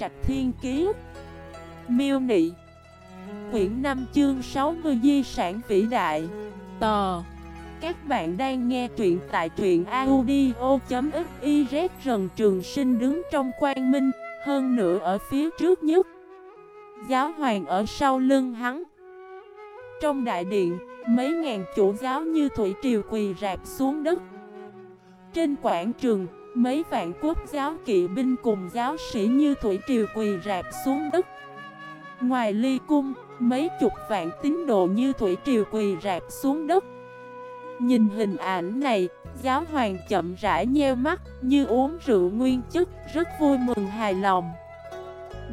Trạch Thiên Kiế Miêu Nị. Quyển 5 chương 60 Di sản vĩ đại. Tờ Các bạn đang nghe truyện tại truyện audio.xyz Rần Trường Sinh đứng trong quan minh, Hơn nữa ở phía trước nhất. Giáo hoàng ở sau lưng hắn. Trong đại điện, Mấy ngàn chủ giáo như thủy triều quỳ rạp xuống đất. Trên quảng trường Mấy vạn quốc giáo kỵ binh cùng giáo sĩ như thủy triều quỳ rạp xuống đất. Ngoài ly cung, mấy chục vạn tín đồ như thủy triều quỳ rạp xuống đất. Nhìn hình ảnh này, giáo hoàng chậm rãi nheo mắt như uống rượu nguyên chất, rất vui mừng hài lòng.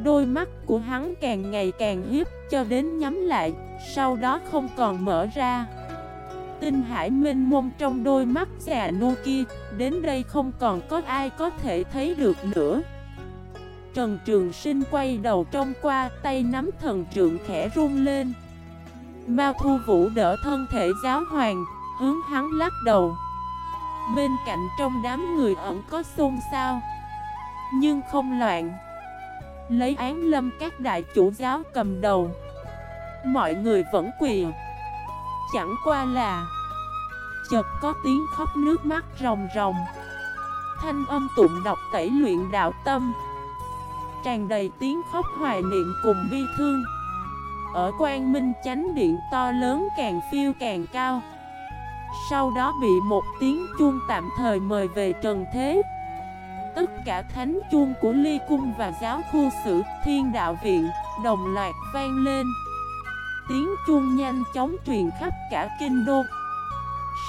Đôi mắt của hắn càng ngày càng hiếp cho đến nhắm lại, sau đó không còn mở ra. Tinh hải minh mông trong đôi mắt già nua kia, đến đây không còn có ai có thể thấy được nữa. Trần Trường Sinh quay đầu trông qua, tay nắm thần trượng khẽ run lên. Mao Thu Vũ đỡ thân thể giáo hoàng, hướng hắn lắc đầu. Bên cạnh trong đám người ẩn có xôn xao, nhưng không loạn. Lấy án lâm các đại chủ giáo cầm đầu. Mọi người vẫn quỳ. Chẳng qua là Chợt có tiếng khóc nước mắt ròng ròng. Thanh âm tụng đọc tẩy luyện đạo tâm, Tràn đầy tiếng khóc hoài niệm cùng bi thương. Ở quan minh chánh điện to lớn càng phiêu càng cao, Sau đó bị một tiếng chuông tạm thời mời về trần thế. Tất cả thánh chuông của ly cung và giáo khu sử thiên đạo viện Đồng loạt vang lên. Tiếng chuông nhanh chóng truyền khắp cả kinh đô.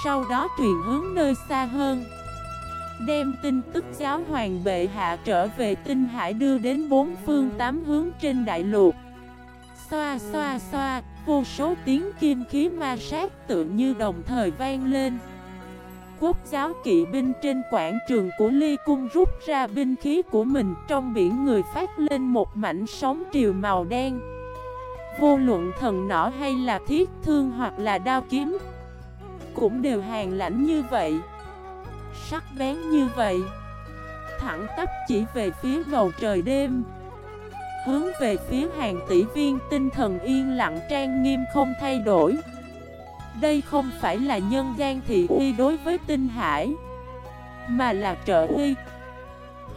Sau đó truyền hướng nơi xa hơn Đem tin tức giáo hoàng bệ hạ trở về tinh hải đưa đến bốn phương tám hướng trên đại lục Xoa xoa xoa, vô số tiếng kim khí ma sát tự như đồng thời vang lên. Quốc giáo kỵ binh trên quảng trường của Ly Cung rút ra binh khí của mình Trong biển người phát lên một mảnh sóng triều màu đen. Vô luận thần nỏ hay là thiết thương hoặc là đao kiếm, cũng đều hàng lãnh như vậy, Sắc bén như vậy. Thẳng tắp chỉ về phía bầu trời đêm, Hướng về phía hàng tỷ viên tinh thần yên lặng trang nghiêm không thay đổi. Đây không phải là nhân gian thị uy đối với tinh hải, Mà là trợ uy.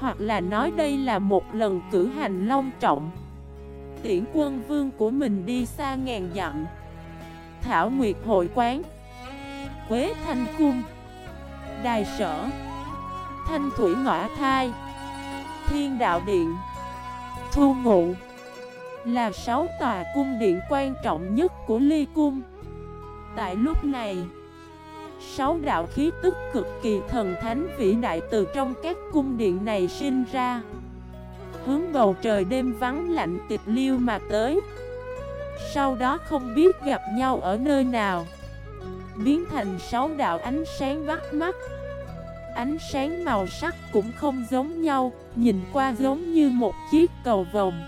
Hoặc là nói đây là một lần cử hành long trọng. Tiễn quân vương của mình đi xa ngàn dặm. Thảo Nguyệt hội quán. Quế Thanh Cung. Đài Sở. Thanh Thủy Ngõa Thai. Thiên Đạo Điện. Thu Ngụ. Là sáu tòa cung điện quan trọng nhất của Ly Cung. Tại lúc này, Sáu đạo khí tức cực kỳ thần thánh vĩ đại từ trong các cung điện này sinh ra. Hướng bầu trời đêm vắng lạnh tịch liêu mà tới. Sau đó không biết gặp nhau ở nơi nào. Biến thành sáu đạo ánh sáng bắt mắt. Ánh sáng màu sắc cũng không giống nhau, Nhìn qua giống như một chiếc cầu vồng.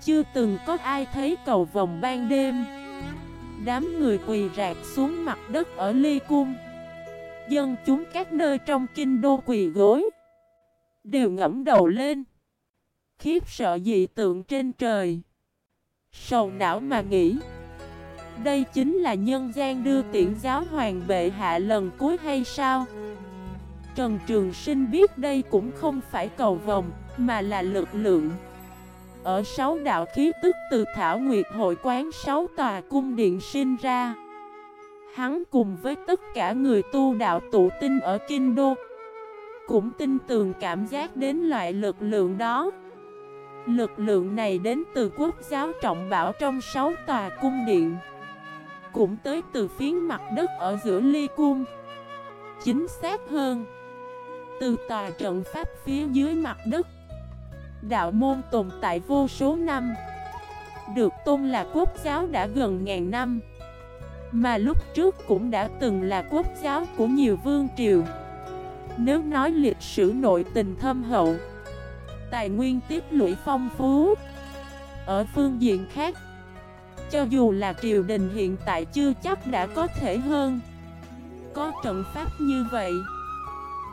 Chưa từng có ai thấy cầu vồng ban đêm. Đám người quỳ rạc xuống mặt đất ở ly cung. Dân chúng các nơi trong kinh đô quỳ gối. Đều ngẫm đầu lên. Khiếp sợ dị tượng trên trời Sầu não mà nghĩ đây chính là nhân gian đưa tiễn giáo hoàng bệ hạ lần cuối hay sao? Trần Trường Sinh biết đây cũng không phải cầu vòng, mà là lực lượng. Ở sáu đạo khí tức từ Thảo Nguyệt hội quán sáu tòa cung điện sinh ra. Hắn cùng với tất cả người tu đạo tụ tinh ở Kinh Đô Cũng tin tường cảm giác đến loại lực lượng đó Lực lượng này đến từ quốc giáo trọng bảo trong sáu tòa cung điện. Cũng tới từ phiến mặt đất ở giữa ly cung. Chính xác hơn, Từ tòa trận pháp phía dưới mặt đất, Đạo môn tồn tại vô số năm, Được tôn là quốc giáo đã gần ngàn năm. Mà lúc trước cũng đã từng là quốc giáo của nhiều vương triều. Nếu nói lịch sử nội tình thâm hậu Tài nguyên tiếp lũy phong phú. Ở phương diện khác, cho dù là triều đình hiện tại chưa chắc đã có thể hơn. Có trận pháp như vậy,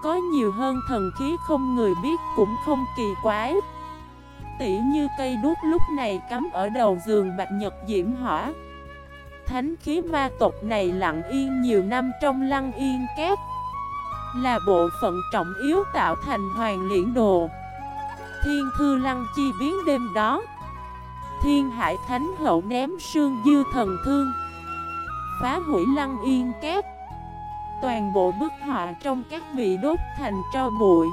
Có nhiều hơn thần khí không người biết cũng không kỳ quái. Tỉ như cây đuốc lúc này cắm ở đầu giường Bạch Nhật Diễm Hỏa Thánh khí ma tộc này lặng yên nhiều năm trong lăng yên kép Là bộ phận trọng yếu tạo thành hoàng liễn đồ. Thiên thư lăng chi biến đêm đó. Thiên hải thánh hậu ném sương dư thần thương. Phá hủy lăng yên kép. Toàn bộ bức họa trong các vị đốt thành tro bụi.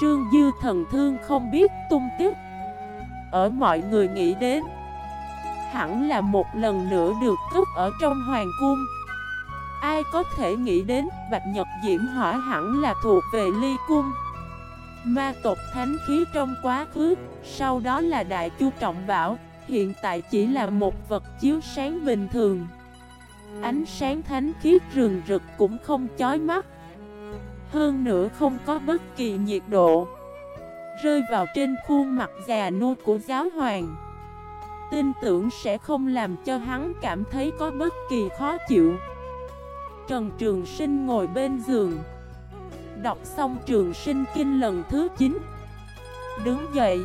Sương dư thần thương không biết tung tích. Ở mọi người nghĩ đến, Hẳn là một lần nữa được cất ở trong hoàng cung. Ai có thể nghĩ đến Bạch Nhật Diễm Hỏa hẳn là thuộc về ly cung. Ma tộc thánh khí trong quá khứ, Sau đó là Đại Chu Trọng Bảo, Hiện tại chỉ là một vật chiếu sáng bình thường. Ánh sáng thánh khiết rừng rực cũng không chói mắt. Hơn nữa không có bất kỳ nhiệt độ. Rơi vào trên khuôn mặt già nua của giáo hoàng. Tin tưởng sẽ không làm cho hắn cảm thấy có bất kỳ khó chịu. Trần Trường Sinh ngồi bên giường. Đọc xong Trường Sinh Kinh lần thứ 9 Đứng dậy.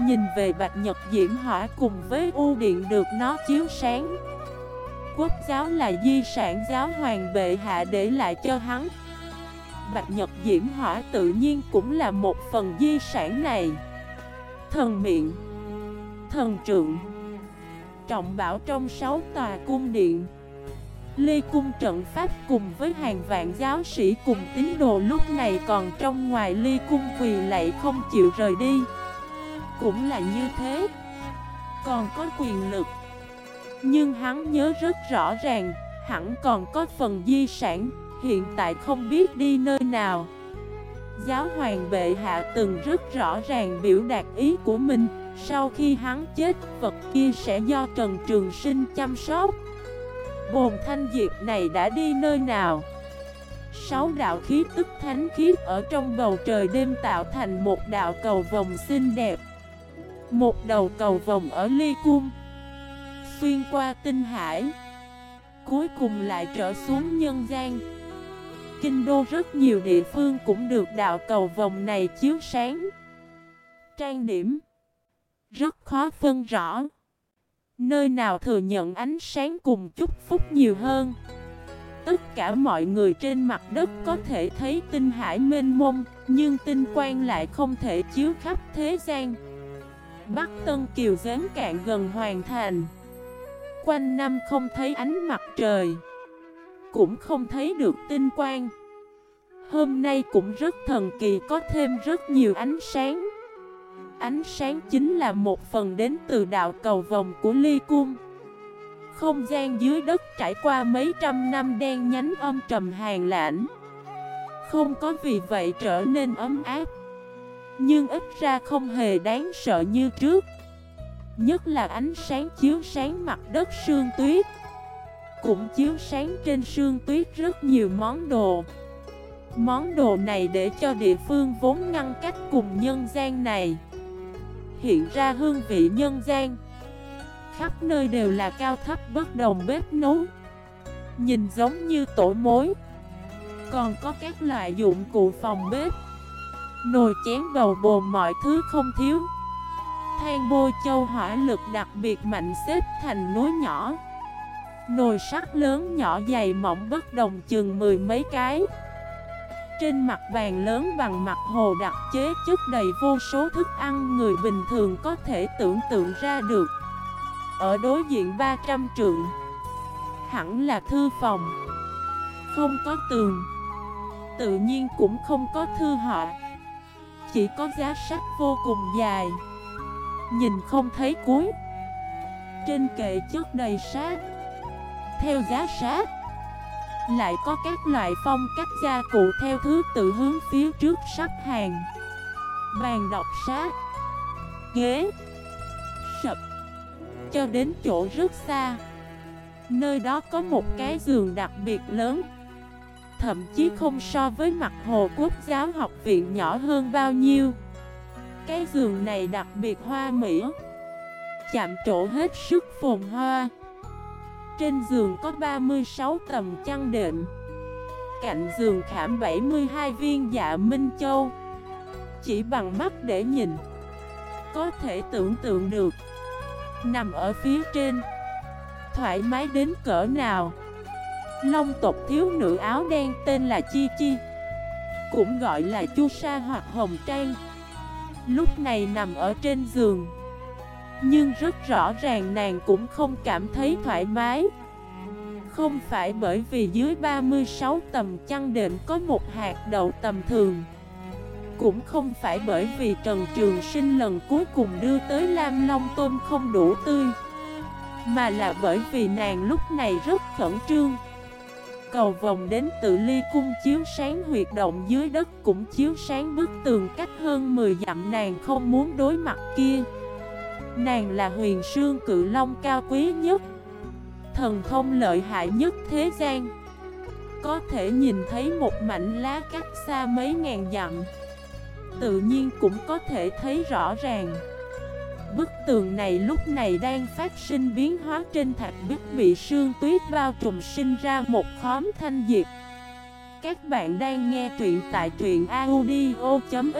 Nhìn về Bạch Nhật Diễm Hỏa cùng với U Điện được nó chiếu sáng. Quốc giáo là di sản giáo hoàng bệ hạ để lại cho hắn. Bạch Nhật Diễm Hỏa tự nhiên cũng là một phần di sản này. Thần miệng Thần trượng. Trọng bảo trong sáu tòa cung điện. Lê cung trận pháp cùng với hàng vạn giáo sĩ cùng tín đồ lúc này còn trong ngoài Lê cung quỳ lạy không chịu rời đi. Cũng là như thế. Còn có quyền lực. Nhưng hắn nhớ rất rõ ràng Hẳn còn có phần di sản Hiện tại không biết đi nơi nào. Giáo hoàng bệ hạ từng rất rõ ràng biểu đạt ý của mình Sau khi hắn chết, vật kia sẽ do Trần Trường Sinh chăm sóc. Bồn thanh diệp này đã đi nơi nào? Sáu đạo khí tức thánh khiết ở trong bầu trời đêm tạo thành một đạo cầu vòng xinh đẹp. Một đầu cầu vòng ở ly cung, Xuyên qua tinh hải, Cuối cùng lại trở xuống nhân gian. Kinh đô rất nhiều địa phương cũng được đạo cầu vòng này chiếu sáng. Trang điểm Rất khó phân rõ. Nơi nào thừa nhận ánh sáng cùng chút phúc nhiều hơn? Tất cả mọi người trên mặt đất có thể thấy tinh hải mênh mông, Nhưng tinh quang lại không thể chiếu khắp thế gian. Bắc Tân Kiều gián cạn gần hoàn thành. Quanh năm không thấy ánh mặt trời, Cũng không thấy được tinh quang. Hôm nay cũng rất thần kỳ, có thêm rất nhiều ánh sáng. Ánh sáng chính là một phần đến từ đạo cầu vòng của ly cung. Không gian dưới đất trải qua mấy trăm năm đen nhánh âm trầm hàng lãnh. Không có vì vậy trở nên ấm áp. Nhưng ít ra không hề đáng sợ như trước. Nhất là ánh sáng chiếu sáng mặt đất sương tuyết. Cũng chiếu sáng trên sương tuyết rất nhiều món đồ. Món đồ này để cho địa phương vốn ngăn cách cùng nhân gian này hiện ra hương vị nhân gian. Khắp nơi đều là cao thấp bất đồng bếp nấu. Nhìn giống như tổ mối. Còn có các loại dụng cụ phòng bếp. Nồi chén đầu bồn mọi thứ không thiếu. Than bôi châu hỏa lực đặc biệt mạnh xếp thành núi nhỏ. Nồi sắt lớn nhỏ dày mỏng bất đồng chừng mười mấy cái trên mặt bàn lớn bằng mặt hồ đặc chế chất đầy vô số thức ăn người bình thường có thể tưởng tượng ra được. Ở đối diện 300 trượng, Hẳn là thư phòng. Không có tường, Tự nhiên cũng không có thư họ. Chỉ có giá sách vô cùng dài. Nhìn không thấy cuối. Trên kệ chất đầy sát. Theo giá sát lại có các loại phong cách gia cụ theo thứ tự hướng phía trước sắp hàng. Bàn đọc sát Ghế, Sập. Cho đến chỗ rất xa. Nơi đó có một cái giường đặc biệt lớn. Thậm chí không so với mặt hồ quốc giáo học viện nhỏ hơn bao nhiêu. Cái giường này đặc biệt hoa mỹ Chạm trổ hết sức phồn hoa trên giường có 36 tầm chăn đệm. Cạnh giường khảm 72 viên dạ Minh Châu. Chỉ bằng mắt để nhìn, Có thể tưởng tượng được. Nằm ở phía trên, Thoải mái đến cỡ nào. Long tộc thiếu nữ áo đen tên là Chi Chi, Cũng gọi là Chu Sa hoặc Hồng Trang. Lúc này nằm ở trên giường. Nhưng rất rõ ràng nàng cũng không cảm thấy thoải mái. Không phải bởi vì dưới 36 tầm chăn đệm có một hạt đậu tầm thường. Cũng không phải bởi vì Trần Trường Sinh lần cuối cùng đưa tới Lam Long Tôm không đủ tươi, Mà là bởi vì nàng lúc này rất khẩn trương. Cầu vòng đến tự ly cung chiếu sáng huyệt động dưới đất cũng chiếu sáng bức tường cách hơn 10 dặm nàng không muốn đối mặt kia. Nàng là huyền sương cự long cao quý nhất, thần thông lợi hại nhất thế gian. Có thể nhìn thấy một mảnh lá cách xa mấy ngàn dặm, tự nhiên cũng có thể thấy rõ ràng. Bức tường này lúc này đang phát sinh biến hóa trên thạch bích bị sương tuyết bao trùm sinh ra một khóm thanh diệt. Các bạn đang nghe truyện tại truyện audio.fif